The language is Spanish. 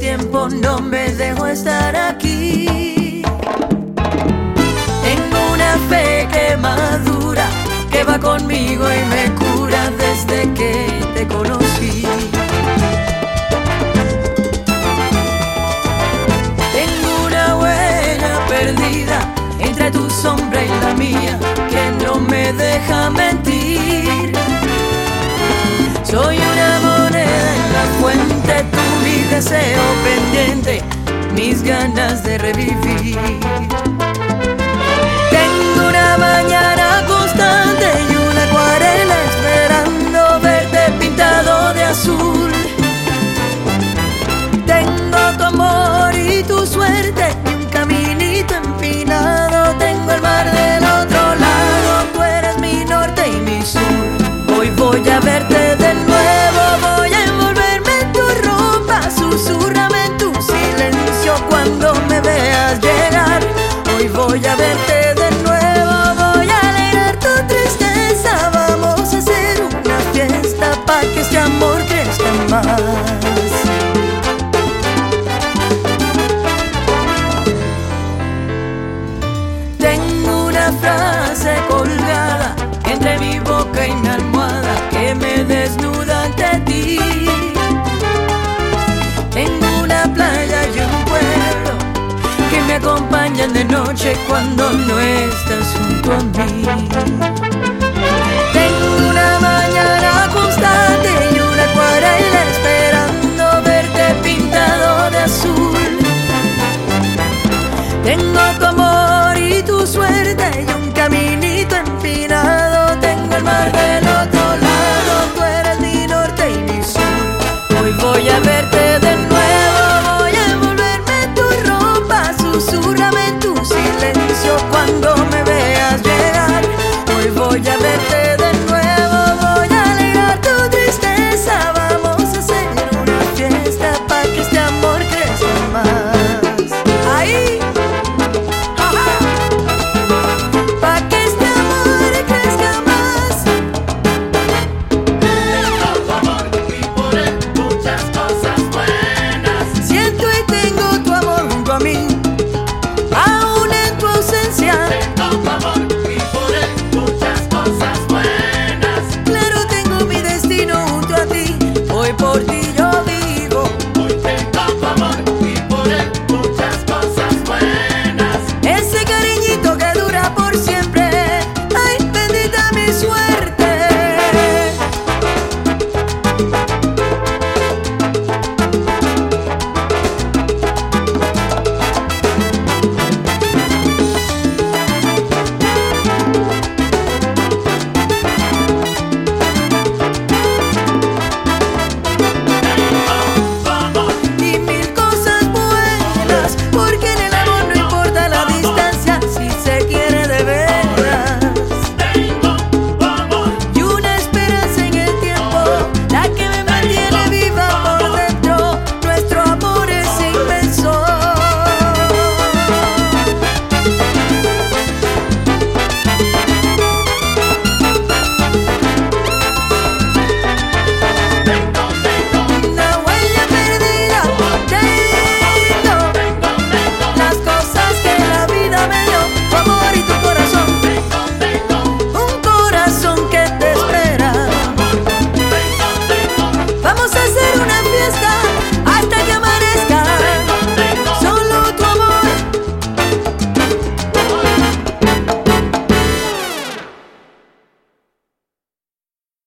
tiempo no me dejo estar aquí. Tengo una fe que madura, que va conmigo y me cura desde que te conocí. Tengo una huella perdida entre tu sombra y la mía que no me deja mentir. Soy deseo pendiente, mis ganas de revivir. Tengo una mañana constante y una acuarela esperando verte pintado de azul. Tengo tu amor y tu suerte y un caminito empinado. Tengo el mar del otro lado, tú eres mi norte y mi sur. Hoy voy a verte acompañan de noche cuando no estás junto a mí. Tengo una mañana darkest